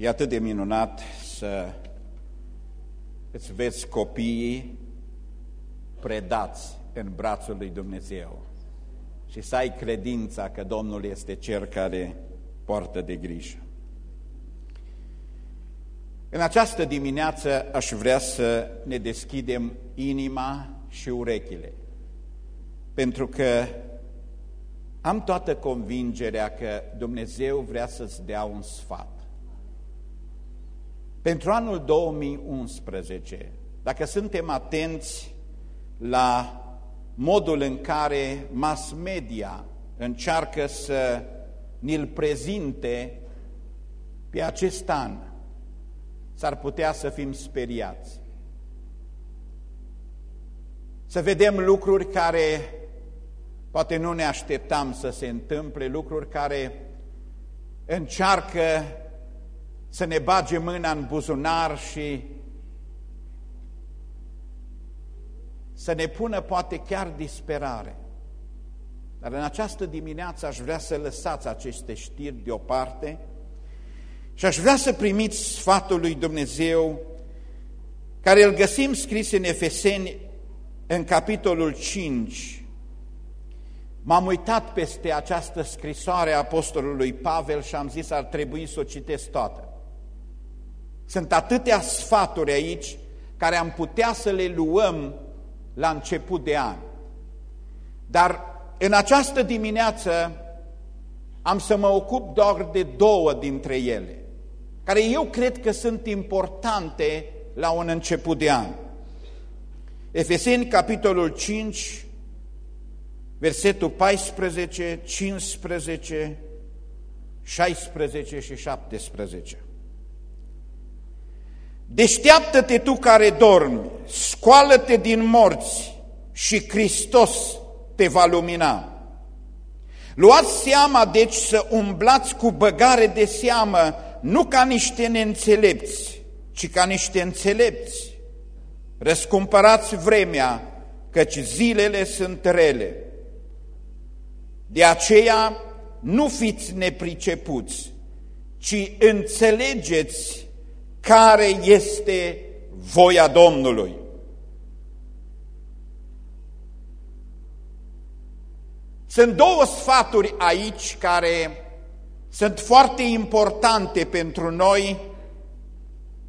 E atât de minunat să îți vezi copiii predați în brațul lui Dumnezeu și să ai credința că Domnul este Cel care poartă de grijă. În această dimineață aș vrea să ne deschidem inima și urechile, pentru că am toată convingerea că Dumnezeu vrea să-ți dea un sfat. Pentru anul 2011, dacă suntem atenți la modul în care mass media încearcă să ni-l prezinte pe acest an, s-ar putea să fim speriați. Să vedem lucruri care poate nu ne așteptam să se întâmple, lucruri care încearcă să ne bage mâna în buzunar și să ne pună poate chiar disperare. Dar în această dimineață aș vrea să lăsați aceste știri deoparte și aș vrea să primiți sfatul lui Dumnezeu care îl găsim scris în Efeseni în capitolul 5. M-am uitat peste această scrisoare a apostolului Pavel și am zis ar trebui să o citesc toată. Sunt atâtea sfaturi aici care am putea să le luăm la început de an. Dar în această dimineață am să mă ocup doar de două dintre ele, care eu cred că sunt importante la un început de an. Efeseni, capitolul 5, versetul 14, 15, 16 și 17. Deșteaptă-te tu care dormi, scoală-te din morți și Hristos te va lumina. Luați seama, deci, să umblați cu băgare de seamă, nu ca niște neînțelepți, ci ca niște înțelepți. Răscumpărați vremea, căci zilele sunt rele. De aceea nu fiți nepricepuți, ci înțelegeți care este voia Domnului. Sunt două sfaturi aici care sunt foarte importante pentru noi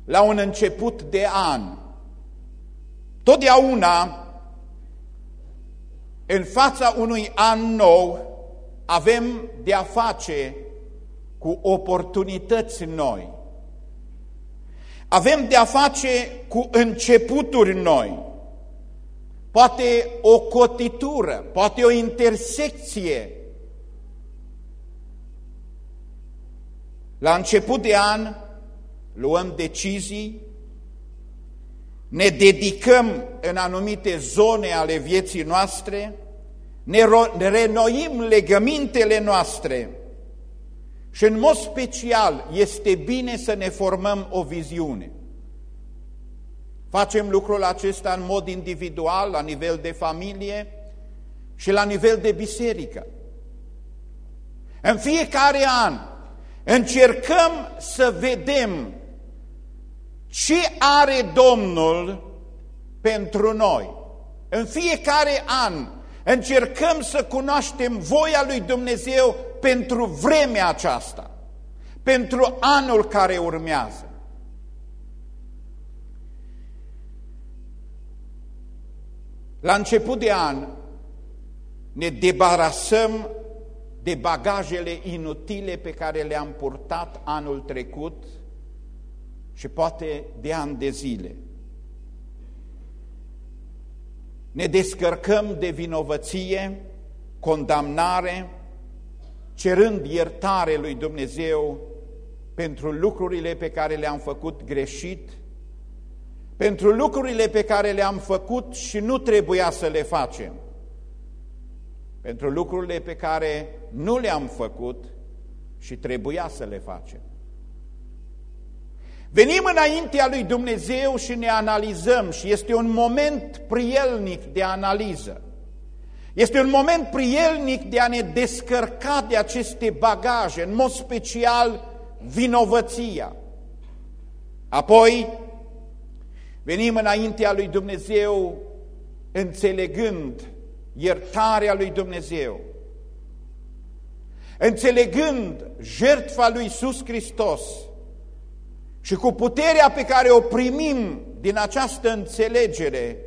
la un început de an. Totdeauna, în fața unui an nou, avem de a face cu oportunități noi. Avem de a face cu începuturi noi, poate o cotitură, poate o intersecție. La început de an luăm decizii, ne dedicăm în anumite zone ale vieții noastre, ne renoim legămintele noastre, și în mod special este bine să ne formăm o viziune. Facem lucrul acesta în mod individual, la nivel de familie și la nivel de biserică. În fiecare an încercăm să vedem ce are Domnul pentru noi. În fiecare an încercăm să cunoaștem voia lui Dumnezeu pentru vremea aceasta, pentru anul care urmează. La început de an ne debarasăm de bagajele inutile pe care le-am purtat anul trecut și poate de ani de zile. Ne descărcăm de vinovăție, condamnare, cerând iertare lui Dumnezeu pentru lucrurile pe care le-am făcut greșit, pentru lucrurile pe care le-am făcut și nu trebuia să le facem, pentru lucrurile pe care nu le-am făcut și trebuia să le facem. Venim înaintea lui Dumnezeu și ne analizăm și este un moment prielnic de analiză. Este un moment prielnic de a ne descărca de aceste bagaje, în mod special vinovăția. Apoi venim înaintea lui Dumnezeu înțelegând iertarea lui Dumnezeu, înțelegând jertfa lui Iisus Hristos și cu puterea pe care o primim din această înțelegere,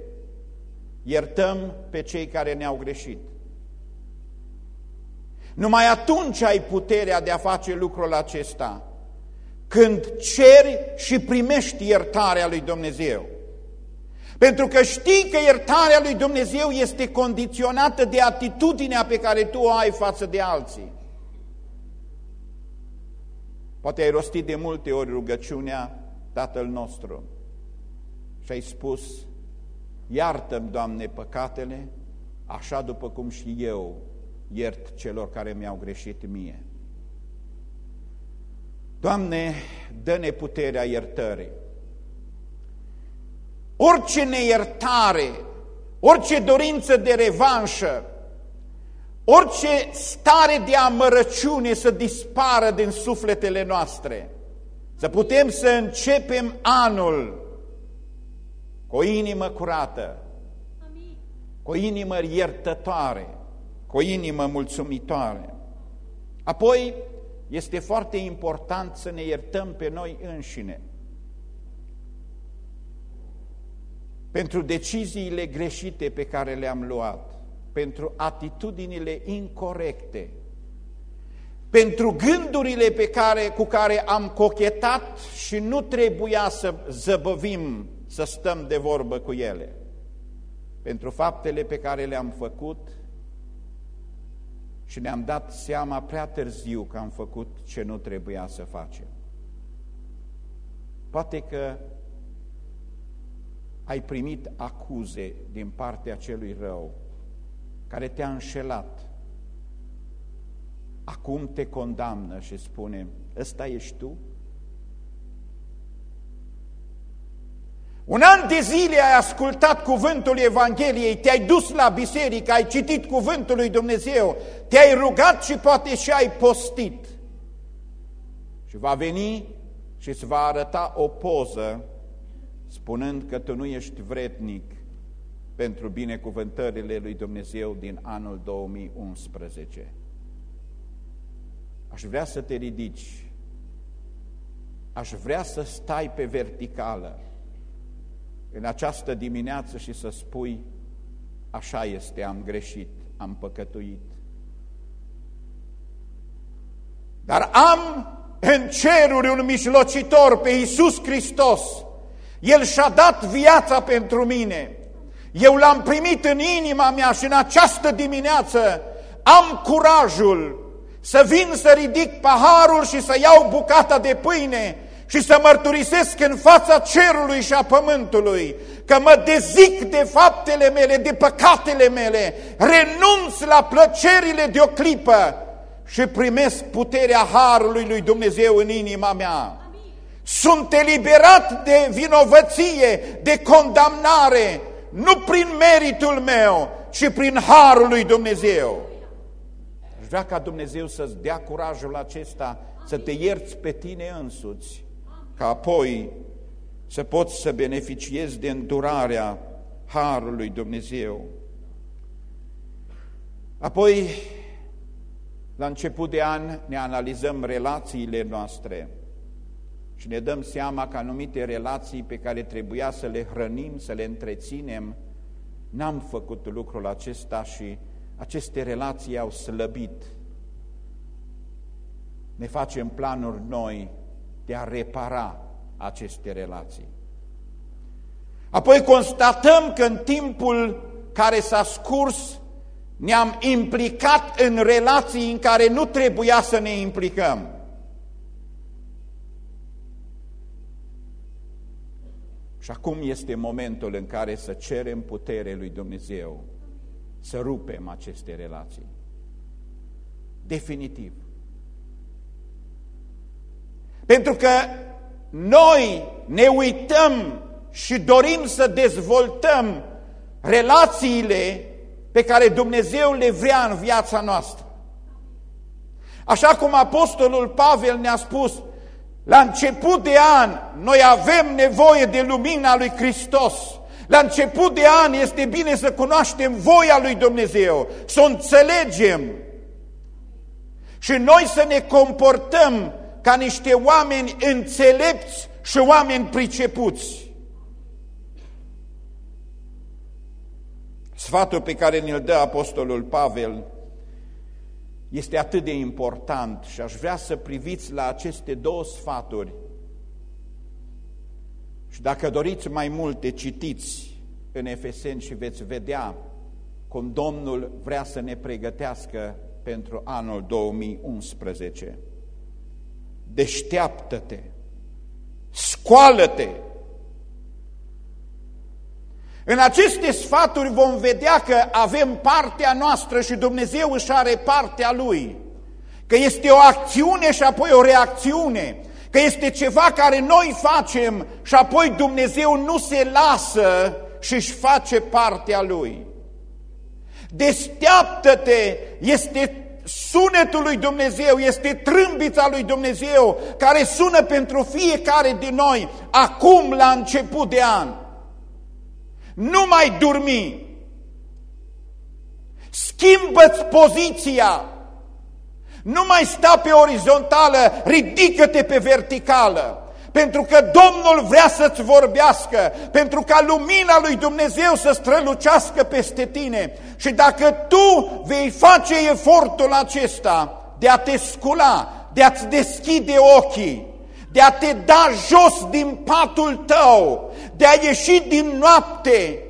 iertăm pe cei care ne-au greșit. Numai atunci ai puterea de a face lucrul acesta, când ceri și primești iertarea lui Dumnezeu. Pentru că știi că iertarea lui Dumnezeu este condiționată de atitudinea pe care tu o ai față de alții. Poate ai rostit de multe ori rugăciunea Tatăl nostru și ai spus, iartă-mi, Doamne, păcatele, așa după cum și eu iert celor care mi-au greșit mie. Doamne, dă-ne puterea iertării. Orice neiertare, orice dorință de revanșă, orice stare de amărăciune să dispară din sufletele noastre, să putem să începem anul cu o inimă curată, cu o inimă iertătoare, cu o inimă mulțumitoare. Apoi, este foarte important să ne iertăm pe noi înșine. Pentru deciziile greșite pe care le-am luat, pentru atitudinile incorrecte, pentru gândurile pe care, cu care am cochetat și nu trebuia să zăbăvim să stăm de vorbă cu ele, pentru faptele pe care le-am făcut și ne-am dat seama prea târziu că am făcut ce nu trebuia să facem. Poate că ai primit acuze din partea celui rău care te-a înșelat. Acum te condamnă și spune, ăsta ești tu? Un an de zile ai ascultat cuvântul Evangheliei, te-ai dus la biserică, ai citit cuvântul lui Dumnezeu, te-ai rugat și poate și ai postit. Și va veni și îți va arăta o poză spunând că tu nu ești vrednic pentru binecuvântările lui Dumnezeu din anul 2011. Aș vrea să te ridici, aș vrea să stai pe verticală, în această dimineață și să spui, așa este, am greșit, am păcătuit. Dar am în ceruri un mijlocitor pe Iisus Hristos. El și-a dat viața pentru mine. Eu l-am primit în inima mea și în această dimineață am curajul să vin să ridic paharul și să iau bucata de pâine și să mărturisesc în fața cerului și a pământului că mă dezic de faptele mele, de păcatele mele, renunț la plăcerile de o clipă și primesc puterea Harului lui Dumnezeu în inima mea. Sunt eliberat de vinovăție, de condamnare, nu prin meritul meu, ci prin Harul lui Dumnezeu. Aș vrea ca Dumnezeu să-ți dea curajul acesta să te ierți pe tine însuți ca apoi să poți să beneficiezi de îndurarea Harului Dumnezeu. Apoi, la început de an, ne analizăm relațiile noastre și ne dăm seama că anumite relații pe care trebuia să le hrănim, să le întreținem, n-am făcut lucrul acesta și aceste relații au slăbit. Ne facem planuri noi de a repara aceste relații. Apoi constatăm că în timpul care s-a scurs ne-am implicat în relații în care nu trebuia să ne implicăm. Și acum este momentul în care să cerem putere lui Dumnezeu să rupem aceste relații. Definitiv. Pentru că noi ne uităm și dorim să dezvoltăm relațiile pe care Dumnezeu le vrea în viața noastră. Așa cum Apostolul Pavel ne-a spus, La început de an, noi avem nevoie de lumina lui Hristos. La început de an este bine să cunoaștem voia lui Dumnezeu, să o înțelegem și noi să ne comportăm ca niște oameni înțelepți și oameni pricepuți. Sfatul pe care ne-l dă Apostolul Pavel este atât de important și aș vrea să priviți la aceste două sfaturi și dacă doriți mai multe, citiți în Efeseni și veți vedea cum Domnul vrea să ne pregătească pentru anul 2011. Deșteaptă-te, scoală-te. În aceste sfaturi vom vedea că avem partea noastră și Dumnezeu își are partea Lui. Că este o acțiune și apoi o reacțiune. Că este ceva care noi facem și apoi Dumnezeu nu se lasă și își face partea Lui. Desteaptă-te este sunetul lui Dumnezeu, este trâmbița lui Dumnezeu care sună pentru fiecare din noi acum la început de an. Nu mai dormi. Schimbă-ți poziția. Nu mai sta pe orizontală, ridică-te pe verticală. Pentru că Domnul vrea să-ți vorbească, pentru ca lumina lui Dumnezeu să strălucească peste tine. Și dacă tu vei face efortul acesta de a te scula, de a-ți deschide ochii, de a te da jos din patul tău, de a ieși din noapte,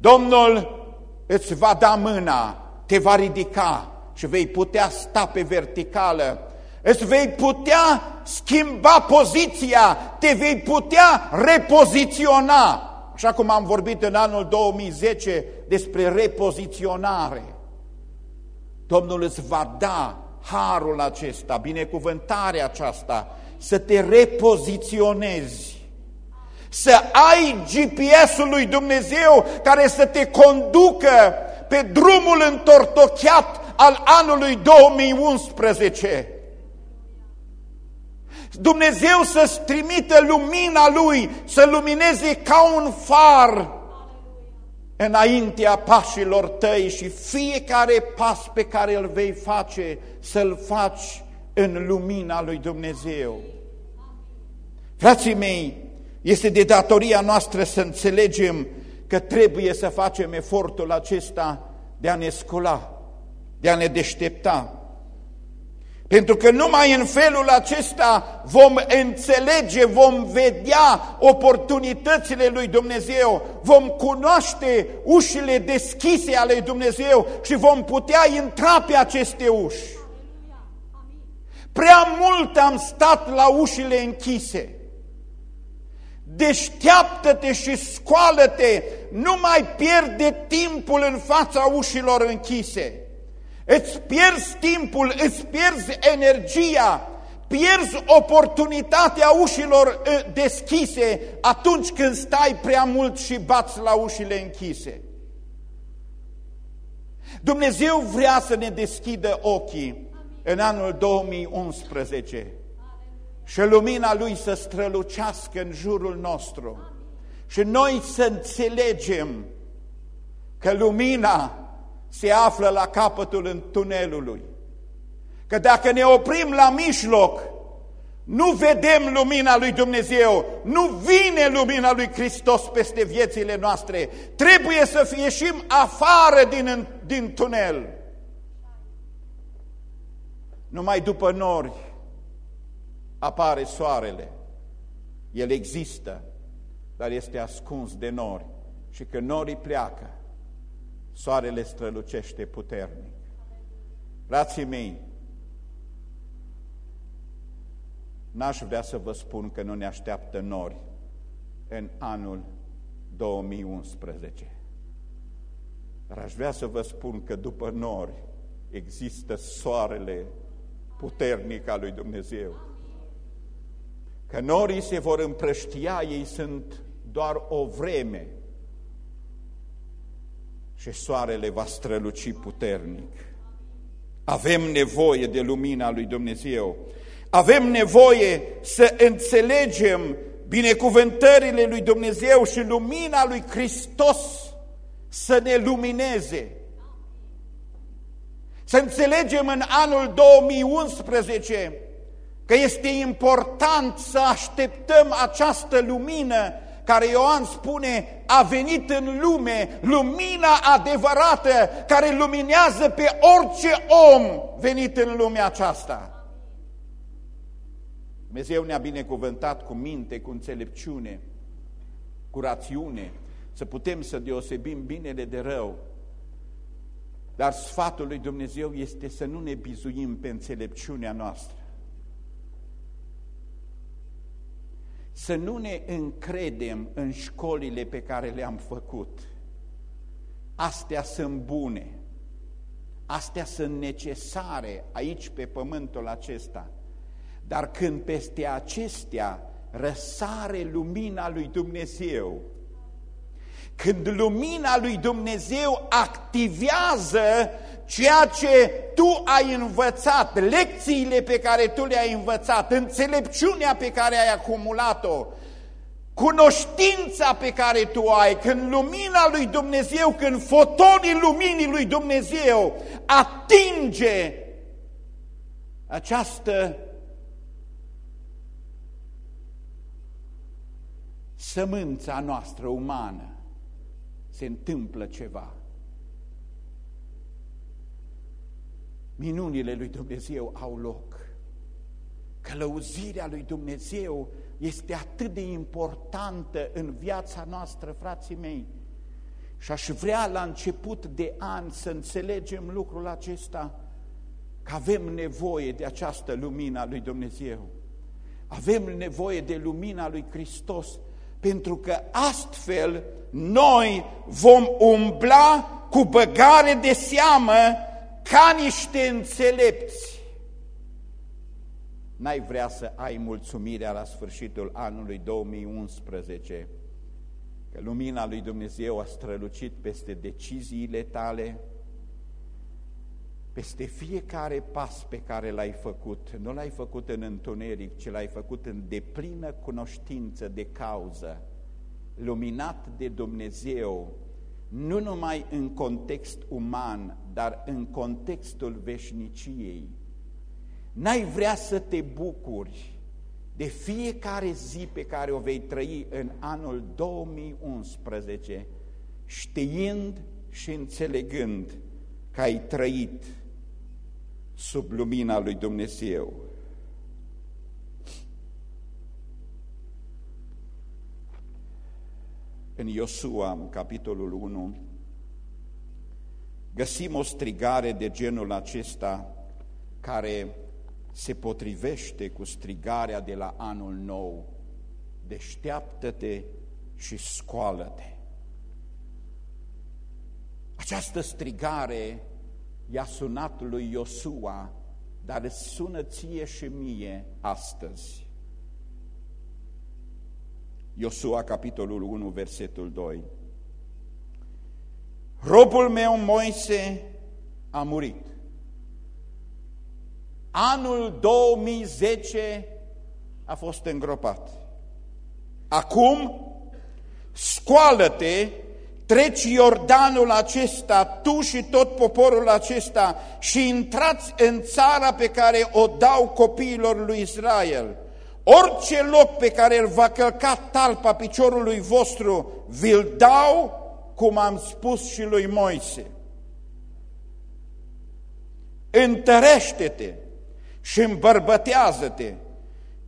Domnul îți va da mâna, te va ridica și vei putea sta pe verticală îți vei putea schimba poziția, te vei putea repoziționa. Așa cum am vorbit în anul 2010 despre repoziționare. Domnul îți va da harul acesta, binecuvântarea aceasta, să te repoziționezi, să ai GPS-ul lui Dumnezeu care să te conducă pe drumul întortocheat al anului 2011. Dumnezeu să-ți trimită lumina Lui, să lumineze ca un far înaintea pașilor tăi și fiecare pas pe care îl vei face, să-l faci în lumina lui Dumnezeu. Frații mei, este de datoria noastră să înțelegem că trebuie să facem efortul acesta de a ne scula, de a ne deștepta, pentru că numai în felul acesta vom înțelege, vom vedea oportunitățile lui Dumnezeu, vom cunoaște ușile deschise ale lui Dumnezeu și vom putea intra pe aceste uși. Prea mult am stat la ușile închise. Deșteaptă-te și scoală-te, nu mai pierde timpul în fața ușilor închise. Îți pierzi timpul, îți pierzi energia, pierzi oportunitatea ușilor ă, deschise atunci când stai prea mult și bați la ușile închise. Dumnezeu vrea să ne deschidă ochii în anul 2011 și lumina Lui să strălucească în jurul nostru și noi să înțelegem că lumina se află la capătul întunelului. Că dacă ne oprim la mijloc, nu vedem lumina lui Dumnezeu, nu vine lumina lui Hristos peste viețile noastre. Trebuie să ieșim afară din, din tunel. Numai după nori apare soarele. El există, dar este ascuns de nori. Și când norii pleacă, soarele strălucește puternic. Frații mei, n-aș vrea să vă spun că nu ne așteaptă nori în anul 2011. Dar aș vrea să vă spun că după nori există soarele puternic al lui Dumnezeu. Că norii se vor împrăștia, ei sunt doar o vreme, și soarele va străluci puternic. Avem nevoie de lumina lui Dumnezeu. Avem nevoie să înțelegem binecuvântările lui Dumnezeu și lumina lui Hristos să ne lumineze. Să înțelegem în anul 2011 că este important să așteptăm această lumină care Ioan spune a venit în lume, lumina adevărată care luminează pe orice om venit în lumea aceasta. Dumnezeu ne-a binecuvântat cu minte, cu înțelepciune, cu rațiune, să putem să deosebim binele de rău. Dar sfatul lui Dumnezeu este să nu ne bizuim pe înțelepciunea noastră. Să nu ne încredem în școlile pe care le-am făcut. Astea sunt bune. Astea sunt necesare aici pe pământul acesta. Dar când peste acestea răsare lumina lui Dumnezeu, când lumina lui Dumnezeu activează ceea ce tu ai învățat, lecțiile pe care tu le-ai învățat, înțelepciunea pe care ai acumulat-o, cunoștința pe care tu ai, când lumina lui Dumnezeu, când fotonii luminii lui Dumnezeu atinge această sămânța noastră umană, se întâmplă ceva. Minunile lui Dumnezeu au loc. Călăuzirea lui Dumnezeu este atât de importantă în viața noastră, frații mei. Și aș vrea la început de an să înțelegem lucrul acesta, că avem nevoie de această lumină a lui Dumnezeu. Avem nevoie de lumina lui Hristos, pentru că astfel noi vom umbla cu băgare de seamă ca niște înțelepți. N-ai vrea să ai mulțumirea la sfârșitul anului 2011, că lumina lui Dumnezeu a strălucit peste deciziile tale, peste fiecare pas pe care l-ai făcut. Nu l-ai făcut în întuneric, ci l-ai făcut în deplină cunoștință de cauză luminat de Dumnezeu, nu numai în context uman, dar în contextul veșniciei. N-ai vrea să te bucuri de fiecare zi pe care o vei trăi în anul 2011, știind și înțelegând că ai trăit sub lumina lui Dumnezeu. În Iosua, capitolul 1, găsim o strigare de genul acesta care se potrivește cu strigarea de la anul nou, deșteaptă-te și scoală-te. Această strigare i-a sunat lui Iosua, dar îți sună ție și mie astăzi. Iosua, capitolul 1, versetul 2. Robul meu Moise a murit. Anul 2010 a fost îngropat. Acum, scoală-te, treci Iordanul acesta, tu și tot poporul acesta și intrați în țara pe care o dau copiilor lui Israel Orice loc pe care îl va călca talpa piciorului vostru, vi-l dau, cum am spus și lui Moise. Întărește-te și îmbărbătează-te,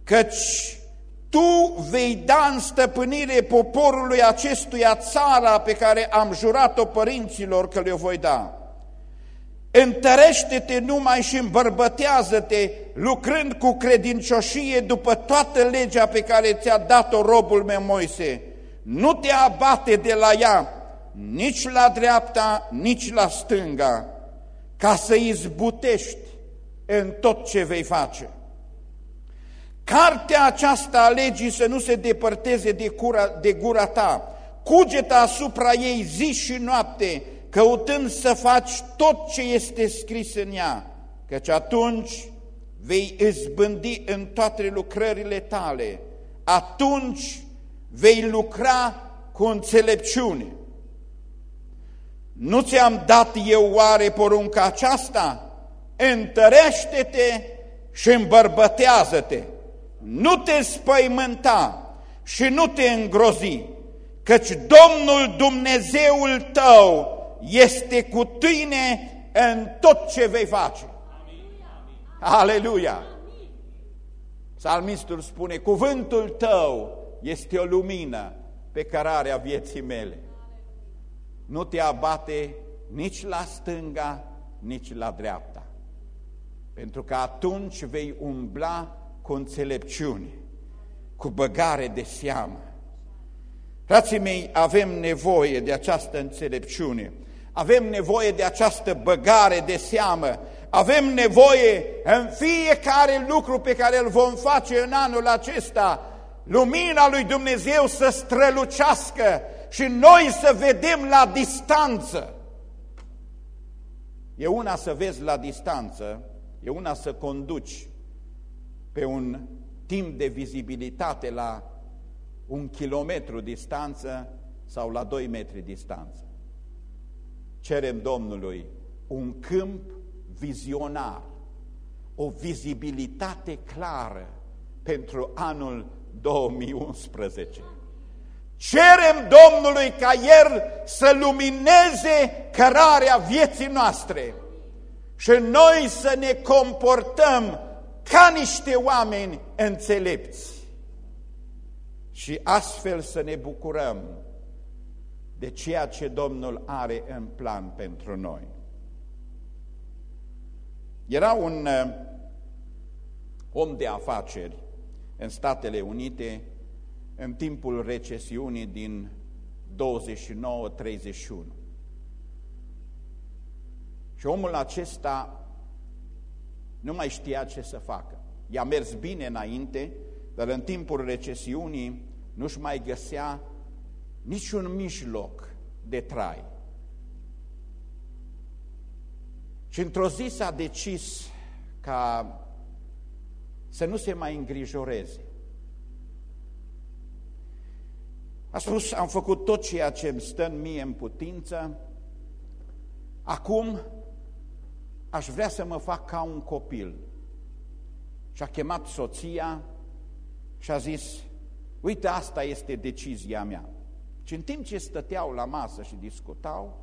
căci tu vei da în stăpânire poporului acestuia țara pe care am jurat-o părinților că le-o voi da. Întărește-te numai și îmbărbătează-te, lucrând cu credincioșie după toată legea pe care ți-a dat-o robul meu Moise. Nu te abate de la ea, nici la dreapta, nici la stânga, ca să izbutești în tot ce vei face. Cartea aceasta a legii să nu se depărteze de, cura, de gura ta, cugeta asupra ei zi și noapte, căutând să faci tot ce este scris în ea, căci atunci vei izbândi în toate lucrările tale, atunci vei lucra cu înțelepciune. Nu ți-am dat eu oare porunca aceasta? Întărește-te și îmbărbătează-te. Nu te spăimânta și nu te îngrozi, căci Domnul Dumnezeul tău este cu tine în tot ce vei face. Aleluia! Psalmistul spune, cuvântul tău este o lumină pe cărarea vieții mele. Nu te abate nici la stânga, nici la dreapta. Pentru că atunci vei umbla cu înțelepciune, cu băgare de seamă. Frații mei, avem nevoie de această înțelepciune, avem nevoie de această băgare de seamă, avem nevoie în fiecare lucru pe care îl vom face în anul acesta, lumina lui Dumnezeu să strălucească și noi să vedem la distanță. E una să vezi la distanță, e una să conduci pe un timp de vizibilitate la un kilometru distanță sau la doi metri distanță. Cerem Domnului un câmp vizionar, o vizibilitate clară pentru anul 2011. Cerem Domnului ca El să lumineze cărarea vieții noastre și noi să ne comportăm ca niște oameni înțelepți și astfel să ne bucurăm de ceea ce Domnul are în plan pentru noi. Era un uh, om de afaceri în Statele Unite în timpul recesiunii din 29-31. Și omul acesta nu mai știa ce să facă. I-a mers bine înainte, dar în timpul recesiunii nu-și mai găsea niciun mijloc de trai. Și într-o zi s-a decis ca să nu se mai îngrijoreze. A spus, am făcut tot ceea ce îmi stă în mie în putință, acum aș vrea să mă fac ca un copil. Și a chemat soția și a zis, uite, asta este decizia mea. Și în timp ce stăteau la masă și discutau,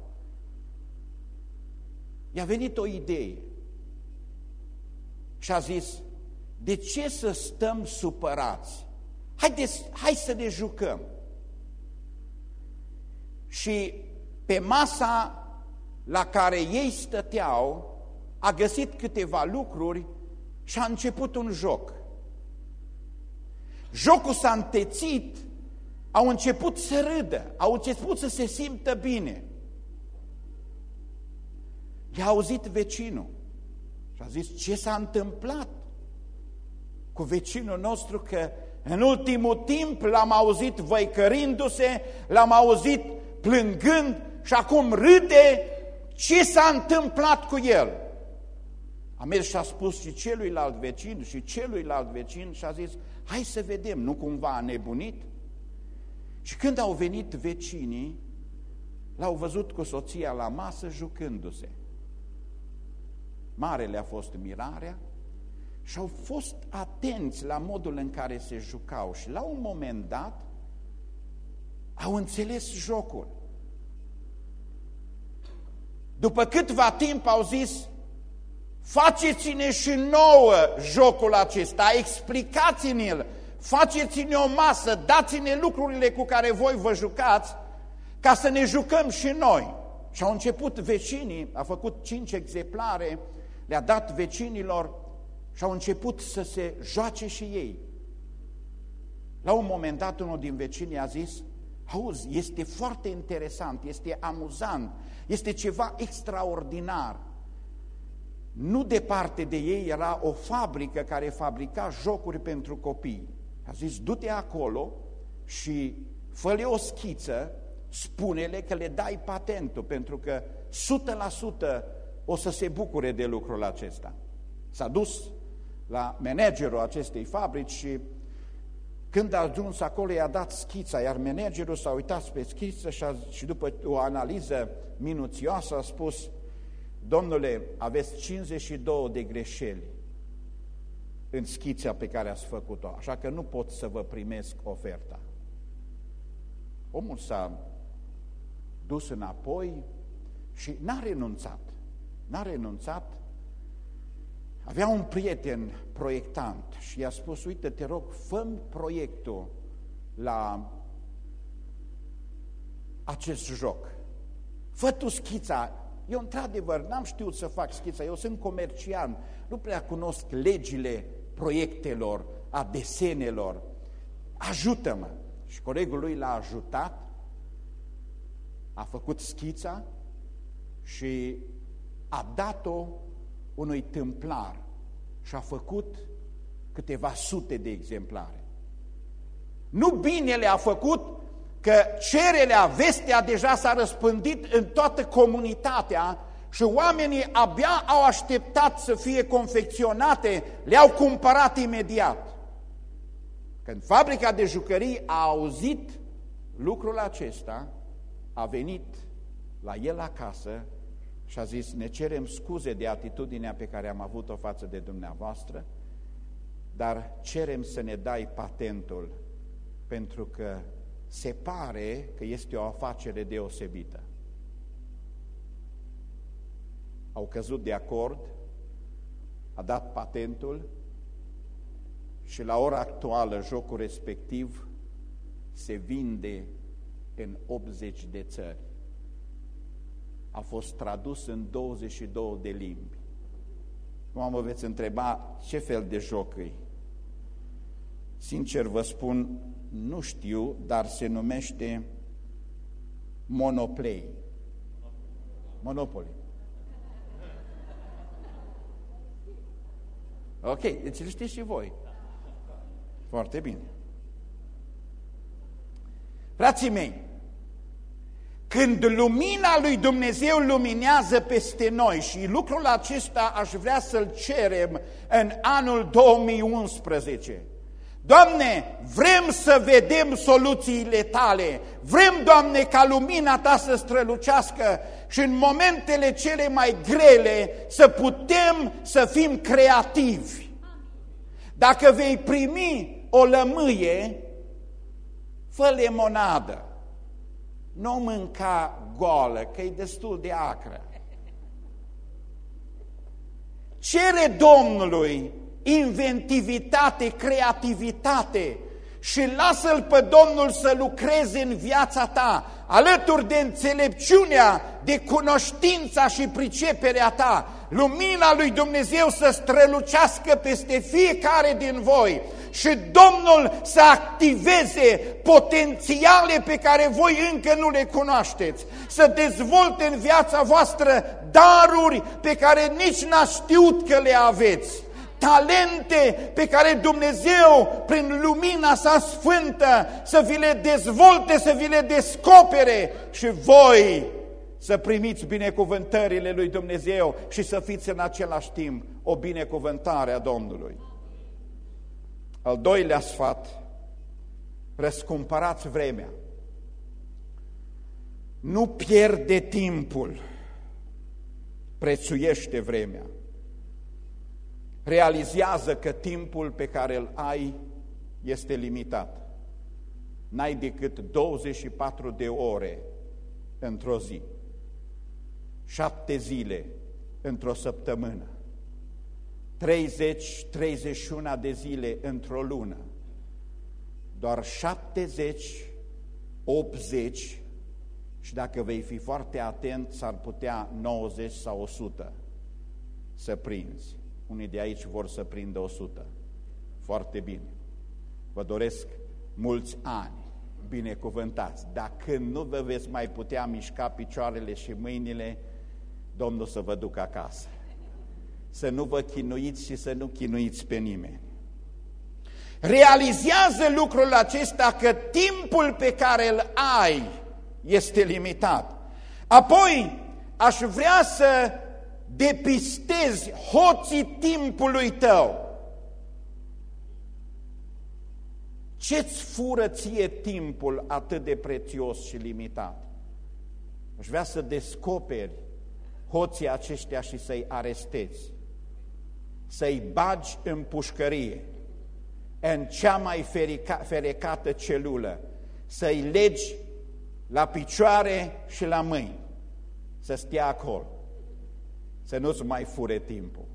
i-a venit o idee și a zis, de ce să stăm supărați? Haideți, hai să ne jucăm. Și pe masa la care ei stăteau, a găsit câteva lucruri și a început un joc. Jocul s-a întețit, au început să râdă, au început să se simtă bine. I-a auzit vecinul și a zis, ce s-a întâmplat cu vecinul nostru că în ultimul timp l-am auzit văicărindu-se, l-am auzit plângând și acum râde, ce s-a întâmplat cu el? A mers și a spus și celuilalt vecin și celuilalt vecin și a zis, hai să vedem, nu cumva a nebunit? Și când au venit vecinii, l-au văzut cu soția la masă jucându-se. Mare le-a fost mirarea și au fost atenți la modul în care se jucau și la un moment dat au înțeles jocul. După câtva timp au zis, faceți-ne și nouă jocul acesta, explicați-ne-l, faceți-ne o masă, dați-ne lucrurile cu care voi vă jucați, ca să ne jucăm și noi. Și au început vecinii, a făcut cinci exemplare, le-a dat vecinilor și au început să se joace și ei. La un moment dat, unul din vecini a zis, auzi, este foarte interesant, este amuzant, este ceva extraordinar. Nu departe de ei era o fabrică care fabrica jocuri pentru copii. A zis, du-te acolo și fă o schiță, spune-le că le dai patentul, pentru că 100% o să se bucure de lucrul acesta. S-a dus la managerul acestei fabrici și când a ajuns acolo i-a dat schița, iar managerul s-a uitat pe schiță și, a, și după o analiză minuțioasă a spus Domnule, aveți 52 de greșeli în schița pe care ați făcut-o, așa că nu pot să vă primesc oferta. Omul s-a dus înapoi și n-a renunțat. N-a renunțat. Avea un prieten proiectant și i-a spus, uite, te rog, fă proiectul la acest joc. Fă tu schița. Eu, într-adevăr, n-am știut să fac schița. Eu sunt comerciant. Nu prea cunosc legile proiectelor, a desenelor. Ajută-mă! Și colegul lui l-a ajutat, a făcut schița și a dat-o unui templar și a făcut câteva sute de exemplare. Nu bine le-a făcut că cererea, vestea deja s-a răspândit în toată comunitatea și oamenii abia au așteptat să fie confecționate, le-au cumpărat imediat. Când fabrica de jucării a auzit lucrul acesta, a venit la el acasă și a zis, ne cerem scuze de atitudinea pe care am avut-o față de dumneavoastră, dar cerem să ne dai patentul, pentru că se pare că este o afacere deosebită. Au căzut de acord, a dat patentul și la ora actuală jocul respectiv se vinde în 80 de țări. A fost tradus în 22 de limbi. Nu mă veți întreba ce fel de joc e. Sincer vă spun, nu știu, dar se numește Monoplay. Monopoly. Ok, deci îl știți și voi. Foarte bine. Frații mei, când lumina lui Dumnezeu luminează peste noi și lucrul acesta aș vrea să-l cerem în anul 2011, Doamne, vrem să vedem soluțiile Tale, vrem, Doamne, ca lumina Ta să strălucească și în momentele cele mai grele să putem să fim creativi. Dacă vei primi o lămâie, fă limonadă, nu mânca goală, că e destul de acră. Cere Domnului inventivitate, creativitate și lasă-L pe Domnul să lucreze în viața ta, alături de înțelepciunea, de cunoștința și priceperea ta, lumina lui Dumnezeu să strălucească peste fiecare din voi și Domnul să activeze potențiale pe care voi încă nu le cunoașteți, să dezvolte în viața voastră daruri pe care nici n-ați știut că le aveți talente pe care Dumnezeu, prin lumina sa sfântă, să vi le dezvolte, să vi le descopere și voi să primiți binecuvântările lui Dumnezeu și să fiți în același timp o binecuvântare a Domnului. Al doilea sfat, răscumpărați vremea. Nu pierde timpul, prețuiește vremea realizează că timpul pe care îl ai este limitat. N-ai decât 24 de ore într-o zi, șapte zile într-o săptămână, 30-31 de zile într-o lună, doar 70, 80 și dacă vei fi foarte atent, s-ar putea 90 sau 100 să prinzi. Unii de aici vor să prindă 100. Foarte bine. Vă doresc mulți ani binecuvântați. Dacă nu vă veți mai putea mișca picioarele și mâinile, Domnul să vă ducă acasă. Să nu vă chinuiți și să nu chinuiți pe nimeni. Realizează lucrul acesta că timpul pe care îl ai este limitat. Apoi, aș vrea să depistezi hoții timpului tău. Ce-ți fură ție timpul atât de prețios și limitat? Aș vrea să descoperi hoții aceștia și să-i arestezi, să-i bagi în pușcărie, în cea mai ferica, ferecată celulă, să-i legi la picioare și la mâini, să stea acolo să nu-ți mai fure timpul.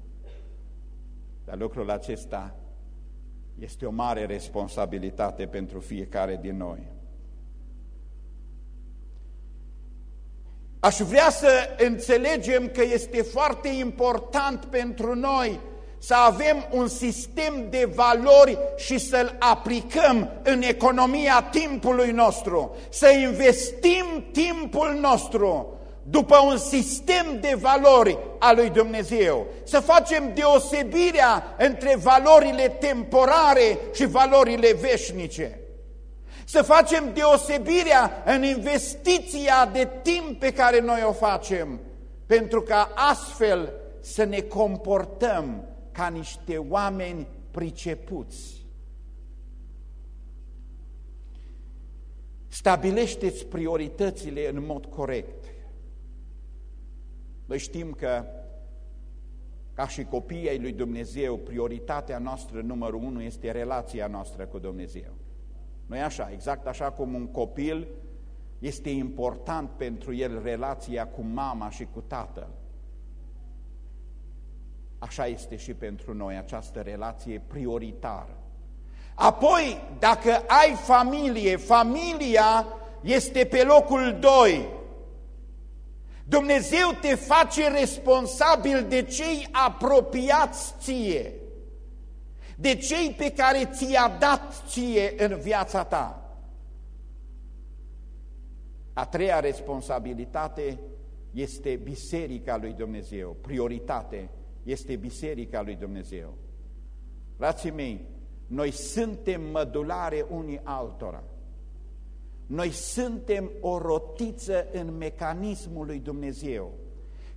Dar lucrul acesta este o mare responsabilitate pentru fiecare din noi. Aș vrea să înțelegem că este foarte important pentru noi să avem un sistem de valori și să-l aplicăm în economia timpului nostru, să investim timpul nostru după un sistem de valori a lui Dumnezeu, să facem deosebirea între valorile temporare și valorile veșnice, să facem deosebirea în investiția de timp pe care noi o facem, pentru ca astfel să ne comportăm ca niște oameni pricepuți. Stabilește-ți prioritățile în mod corect. Noi știm că, ca și copiii ai lui Dumnezeu, prioritatea noastră numărul unu este relația noastră cu Dumnezeu. nu așa? Exact așa cum un copil este important pentru el relația cu mama și cu tatăl. Așa este și pentru noi această relație prioritară. Apoi, dacă ai familie, familia este pe locul doi. Dumnezeu te face responsabil de cei apropiați ție, de cei pe care ți-a dat ție în viața ta. A treia responsabilitate este Biserica lui Dumnezeu, prioritate este Biserica lui Dumnezeu. Frații mei, noi suntem mădulare unii altora. Noi suntem o rotiță în mecanismul lui Dumnezeu.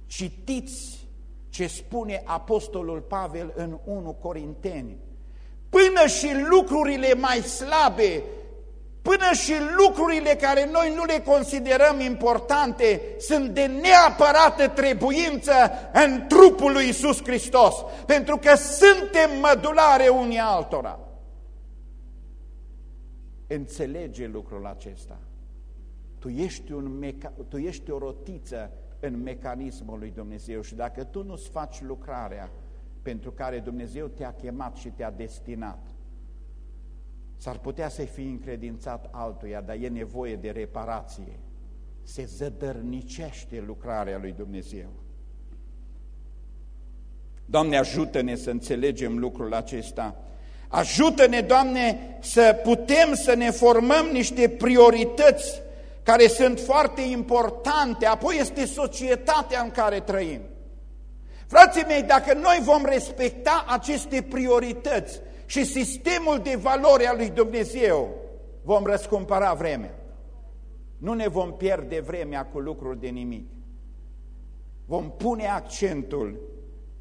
Citiți ce spune Apostolul Pavel în 1 Corinteni. Până și lucrurile mai slabe Până și lucrurile care noi nu le considerăm importante sunt de neapărată trebuință în trupul lui Iisus Hristos, pentru că suntem mădulare unii altora. Înțelege lucrul acesta. Tu ești, un meca... tu ești o rotiță în mecanismul lui Dumnezeu și dacă tu nu-ți faci lucrarea pentru care Dumnezeu te-a chemat și te-a destinat, S-ar putea să fie încredințat altuia, dar e nevoie de reparație. Se zădărnicește lucrarea lui Dumnezeu. Doamne, ajută-ne să înțelegem lucrul acesta. Ajută-ne, Doamne, să putem să ne formăm niște priorități care sunt foarte importante. Apoi este societatea în care trăim. Frații mei, dacă noi vom respecta aceste priorități, și sistemul de valori al lui Dumnezeu, vom răscumpăra vremea. Nu ne vom pierde vremea cu lucruri de nimic. Vom pune accentul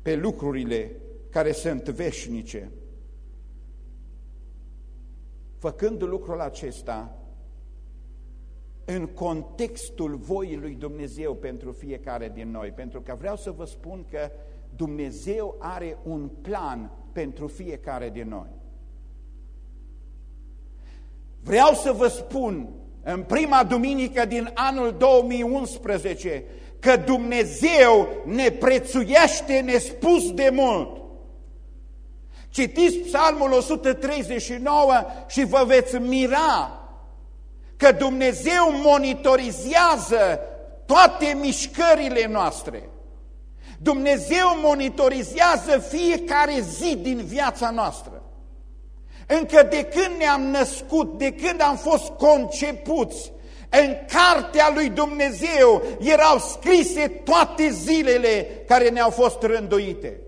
pe lucrurile care sunt veșnice. Făcând lucrul acesta, în contextul voii lui Dumnezeu pentru fiecare din noi, pentru că vreau să vă spun că Dumnezeu are un plan pentru fiecare din noi. Vreau să vă spun în prima duminică din anul 2011 că Dumnezeu ne prețuiește nespus de mult. Citiți psalmul 139 și vă veți mira că Dumnezeu monitorizează toate mișcările noastre. Dumnezeu monitorizează fiecare zi din viața noastră. Încă de când ne-am născut, de când am fost concepuți, în cartea lui Dumnezeu erau scrise toate zilele care ne-au fost rânduite.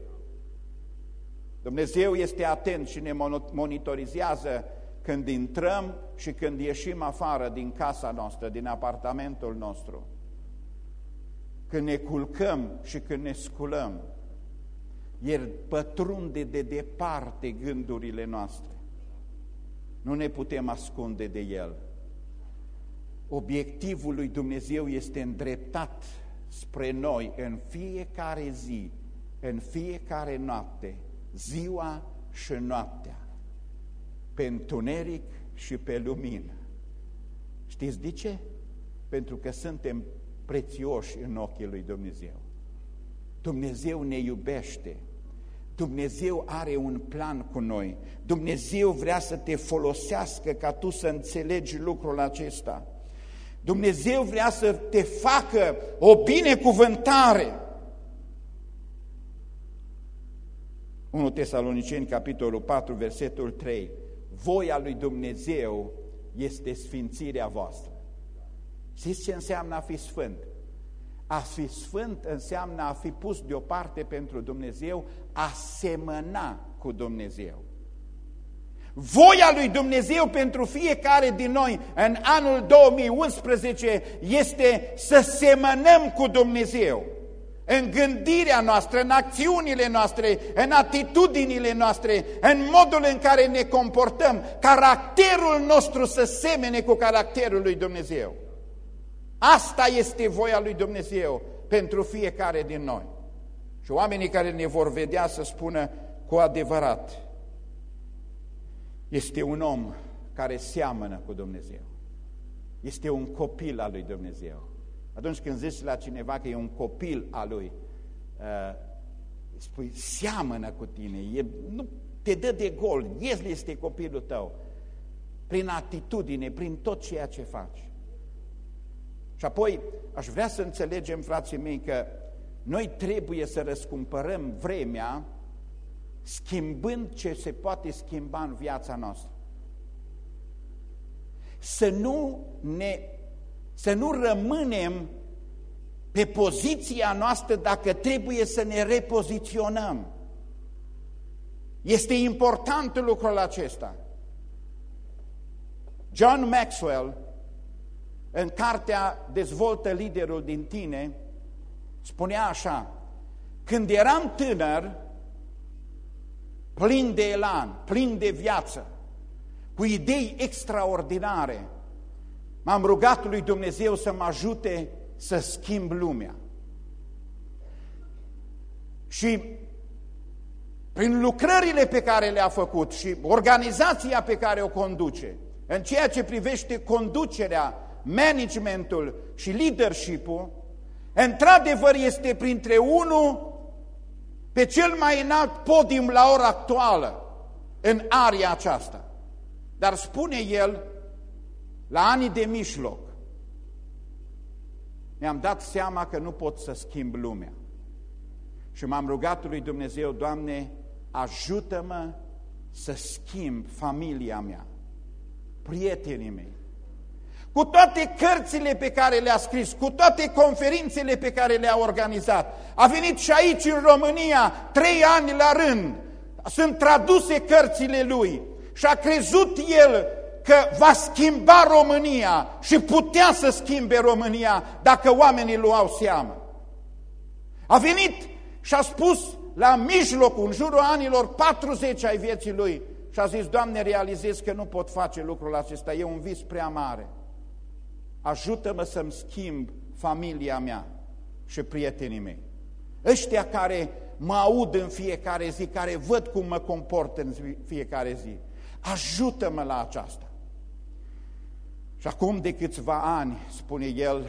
Dumnezeu este atent și ne monitorizează când intrăm și când ieșim afară din casa noastră, din apartamentul nostru când ne culcăm și când ne sculăm, El pătrunde de departe gândurile noastre. Nu ne putem ascunde de El. Obiectivul lui Dumnezeu este îndreptat spre noi în fiecare zi, în fiecare noapte, ziua și noaptea, pe întuneric și pe lumină. Știți de ce? Pentru că suntem prețioși în ochii lui Dumnezeu. Dumnezeu ne iubește. Dumnezeu are un plan cu noi. Dumnezeu vrea să te folosească ca tu să înțelegi lucrul acesta. Dumnezeu vrea să te facă o binecuvântare. 1 Tesaloniceni, capitolul 4, versetul 3. Voia lui Dumnezeu este sfințirea voastră. Știți ce înseamnă a fi sfânt? A fi sfânt înseamnă a fi pus deoparte pentru Dumnezeu, a semăna cu Dumnezeu. Voia lui Dumnezeu pentru fiecare din noi în anul 2011 este să semănăm cu Dumnezeu în gândirea noastră, în acțiunile noastre, în atitudinile noastre, în modul în care ne comportăm, caracterul nostru să semene cu caracterul lui Dumnezeu. Asta este voia lui Dumnezeu pentru fiecare din noi. Și oamenii care ne vor vedea să spună cu adevărat, este un om care seamănă cu Dumnezeu. Este un copil al lui Dumnezeu. Atunci când zici la cineva că e un copil al lui, uh, spui, seamănă cu tine, e, nu te dă de gol, el este copilul tău, prin atitudine, prin tot ceea ce faci. Și apoi aș vrea să înțelegem, frații mei, că noi trebuie să răscumpărăm vremea schimbând ce se poate schimba în viața noastră. Să nu, ne, să nu rămânem pe poziția noastră dacă trebuie să ne repoziționăm. Este important lucrul acesta. John Maxwell în cartea Dezvoltă liderul din tine, spunea așa, când eram tânăr, plin de elan, plin de viață, cu idei extraordinare, m-am rugat lui Dumnezeu să mă ajute să schimb lumea. Și prin lucrările pe care le-a făcut și organizația pe care o conduce, în ceea ce privește conducerea managementul și leadership-ul, într-adevăr este printre unul pe cel mai înalt podium la ora actuală în aria aceasta. Dar spune el, la anii de mijloc, mi-am dat seama că nu pot să schimb lumea. Și m-am rugat lui Dumnezeu, Doamne, ajută-mă să schimb familia mea, prietenii mei, cu toate cărțile pe care le-a scris, cu toate conferințele pe care le-a organizat. A venit și aici în România trei ani la rând. Sunt traduse cărțile lui și a crezut el că va schimba România și putea să schimbe România dacă oamenii luau seamă. A venit și a spus la mijlocul, în jurul anilor 40 ai vieții lui și a zis, Doamne, realizez că nu pot face lucrul acesta, e un vis prea mare ajută-mă să-mi schimb familia mea și prietenii mei. Ăștia care mă aud în fiecare zi, care văd cum mă comport în fiecare zi, ajută-mă la aceasta. Și acum de câțiva ani, spune el,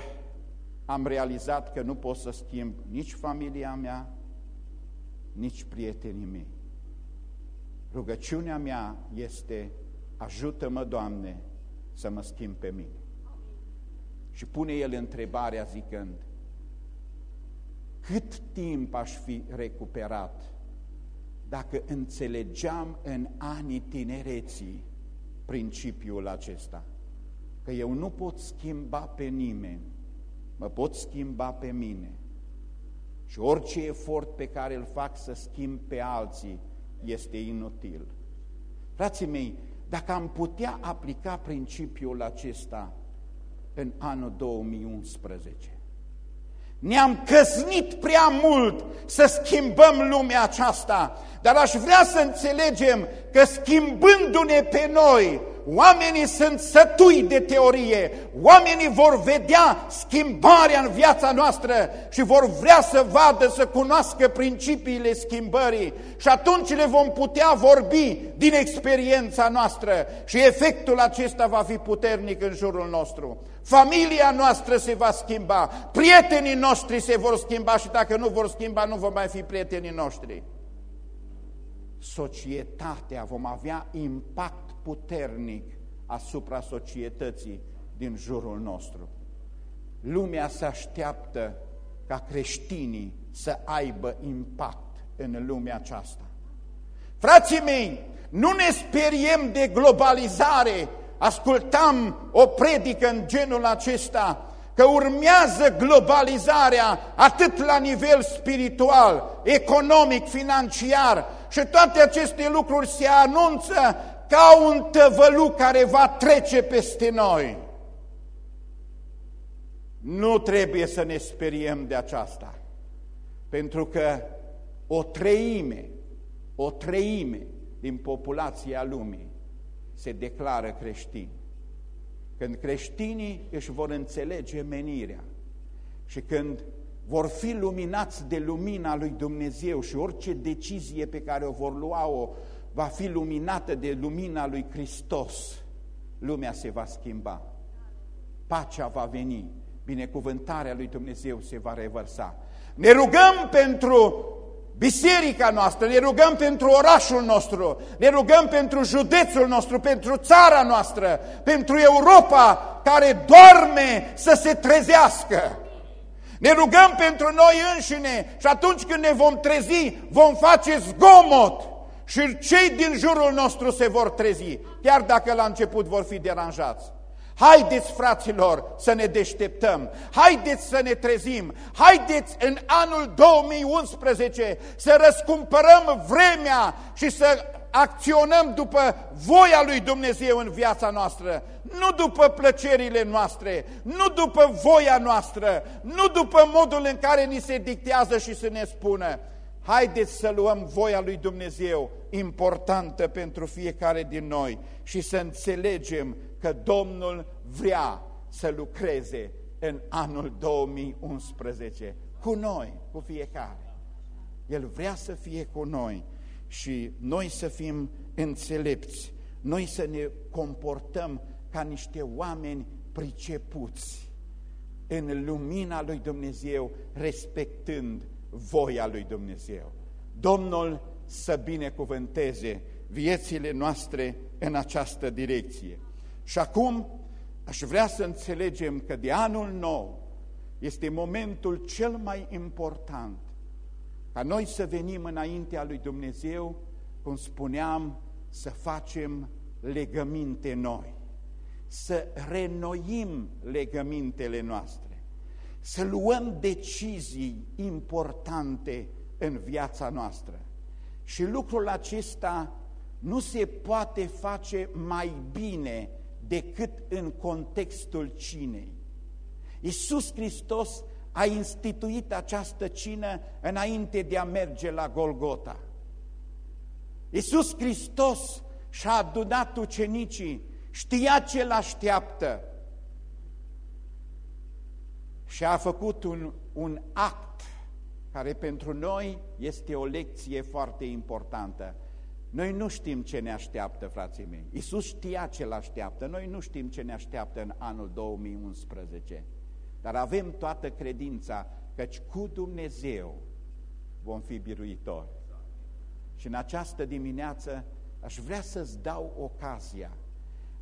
am realizat că nu pot să schimb nici familia mea, nici prietenii mei. Rugăciunea mea este, ajută-mă, Doamne, să mă schimb pe mine. Și pune el întrebarea zicând, cât timp aș fi recuperat dacă înțelegeam în anii tinereții principiul acesta? Că eu nu pot schimba pe nimeni, mă pot schimba pe mine. Și orice efort pe care îl fac să schimb pe alții este inutil. Frații mei, dacă am putea aplica principiul acesta în anul 2011. Ne-am căsnit prea mult să schimbăm lumea aceasta, dar aș vrea să înțelegem că schimbându-ne pe noi, oamenii sunt sătui de teorie, oamenii vor vedea schimbarea în viața noastră și vor vrea să vadă, să cunoască principiile schimbării. Și atunci le vom putea vorbi din experiența noastră. Și efectul acesta va fi puternic în jurul nostru. Familia noastră se va schimba, prietenii noștri se vor schimba și dacă nu vor schimba, nu vor mai fi prietenii noștri. Societatea, vom avea impact puternic asupra societății din jurul nostru. Lumea se așteaptă ca creștinii să aibă impact în lumea aceasta. Frații mei, nu ne speriem de globalizare. Ascultam o predică în genul acesta că urmează globalizarea atât la nivel spiritual, economic, financiar și toate aceste lucruri se anunță ca un tăvăluc care va trece peste noi. Nu trebuie să ne speriem de aceasta, pentru că o treime, o treime din populația lumii se declară creștini. Când creștinii își vor înțelege menirea și când vor fi luminați de lumina lui Dumnezeu și orice decizie pe care o vor lua-o va fi luminată de lumina lui Hristos, lumea se va schimba. Pacea va veni, binecuvântarea lui Dumnezeu se va revărsa. Ne rugăm pentru biserica noastră, ne rugăm pentru orașul nostru, ne rugăm pentru județul nostru, pentru țara noastră, pentru Europa care doarme să se trezească. Ne rugăm pentru noi înșine și atunci când ne vom trezi, vom face zgomot și cei din jurul nostru se vor trezi, chiar dacă la început vor fi deranjați. Haideți, fraților, să ne deșteptăm, haideți să ne trezim, haideți în anul 2011 să răscumpărăm vremea și să acționăm după voia lui Dumnezeu în viața noastră, nu după plăcerile noastre, nu după voia noastră, nu după modul în care ni se dictează și să ne spună. Haideți să luăm voia lui Dumnezeu importantă pentru fiecare din noi și să înțelegem că Domnul vrea să lucreze în anul 2011 cu noi, cu fiecare. El vrea să fie cu noi și noi să fim înțelepți, noi să ne comportăm ca niște oameni pricepuți în lumina lui Dumnezeu, respectând voia lui Dumnezeu. Domnul să binecuvânteze viețile noastre în această direcție. Și acum aș vrea să înțelegem că de anul nou este momentul cel mai important ca noi să venim înaintea lui Dumnezeu, cum spuneam, să facem legăminte noi, să renoim legămintele noastre, să luăm decizii importante în viața noastră. Și lucrul acesta nu se poate face mai bine decât în contextul cinei. Iisus Hristos a instituit această cină înainte de a merge la Golgota. Iisus Hristos și-a adunat ucenicii, știa ce l-așteaptă și a făcut un, un act care pentru noi este o lecție foarte importantă. Noi nu știm ce ne așteaptă, frații mei. Iisus știa ce l-așteaptă, noi nu știm ce ne așteaptă în anul 2011. Dar avem toată credința căci cu Dumnezeu vom fi biruitori. Și în această dimineață aș vrea să-ți dau ocazia.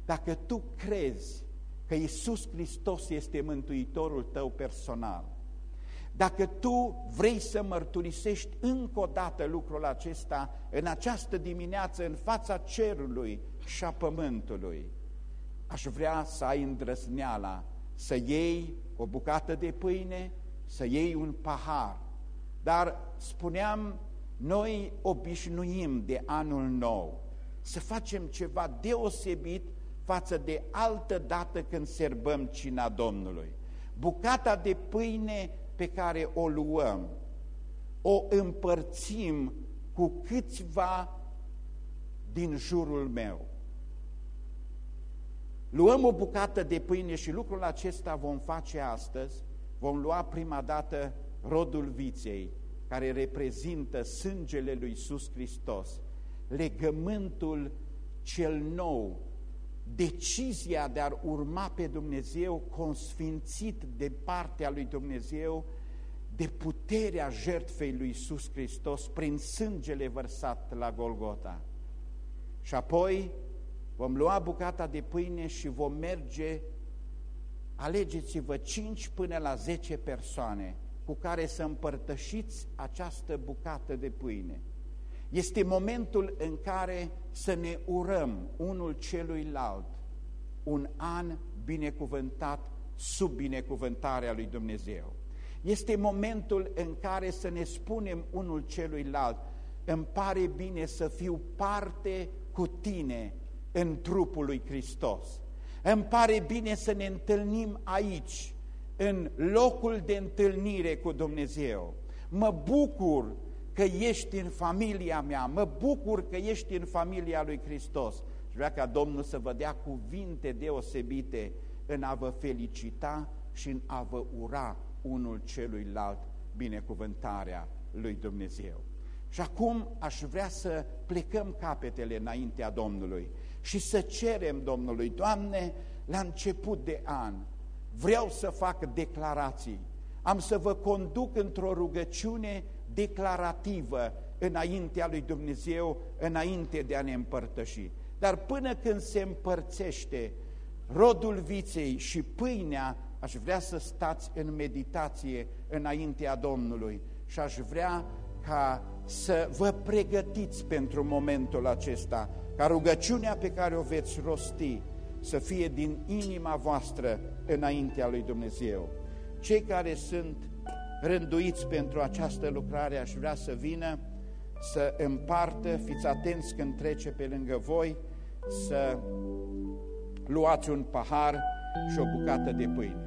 Dacă tu crezi că Isus Hristos este Mântuitorul tău personal, dacă tu vrei să mărturisești încă o dată lucrul acesta în această dimineață în fața cerului și a pământului, aș vrea să ai îndrăzneala să iei o bucată de pâine, să iei un pahar. Dar, spuneam, noi obișnuim de anul nou să facem ceva deosebit față de altă dată când serbăm cina Domnului. Bucata de pâine pe care o luăm, o împărțim cu câțiva din jurul meu. luăm o bucată de pâine și lucrul acesta vom face astăzi, vom lua prima dată rodul viței, care reprezintă sângele lui Iisus Hristos, legământul cel nou, decizia de a urma pe Dumnezeu consfințit de partea lui Dumnezeu, de puterea jertfei lui Iisus Hristos prin sângele vărsat la Golgota. Și apoi vom lua bucata de pâine și vom merge, alegeți-vă 5 până la 10 persoane cu care să împărtășiți această bucată de pâine. Este momentul în care să ne urăm unul celuilalt un an binecuvântat sub binecuvântarea lui Dumnezeu. Este momentul în care să ne spunem unul celuilalt, îmi pare bine să fiu parte cu tine în trupul lui Hristos. Îmi pare bine să ne întâlnim aici, în locul de întâlnire cu Dumnezeu. Mă bucur că ești în familia mea, mă bucur că ești în familia lui Hristos. Și vrea ca Domnul să vă dea cuvinte deosebite în a vă felicita și în a vă ura unul celuilalt binecuvântarea lui Dumnezeu. Și acum aș vrea să plecăm capetele înaintea Domnului și să cerem Domnului, Doamne, la început de an, vreau să fac declarații, am să vă conduc într-o rugăciune declarativă înaintea lui Dumnezeu, înainte de a ne împărtăși. Dar până când se împărțește rodul viței și pâinea, aș vrea să stați în meditație înaintea Domnului și aș vrea ca să vă pregătiți pentru momentul acesta, ca rugăciunea pe care o veți rosti să fie din inima voastră înaintea lui Dumnezeu. Cei care sunt rânduiți pentru această lucrare, aș vrea să vină, să împartă, fiți atenți când trece pe lângă voi, să luați un pahar și o bucată de pâine.